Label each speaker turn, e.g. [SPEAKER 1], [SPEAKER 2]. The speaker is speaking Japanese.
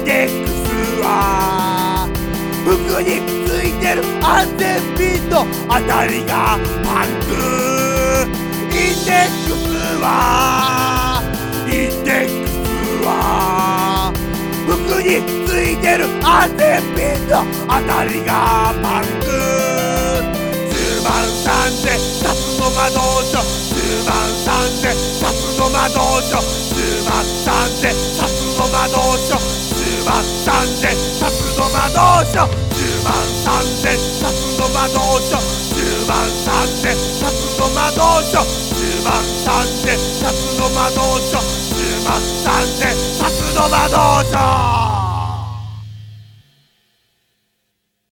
[SPEAKER 1] ステックスは服についてる。安全ピンのあたりがパンク。インデックスはインデックスは服についてる安全ピンのあたりがパンク。10番3で2つの魔道書10番3で2つの魔道書10番3で2つの魔道書万三千札の魔道書10万三千札の魔道書10万三千札の魔道書10万三千札の魔道書10万三千札の魔道書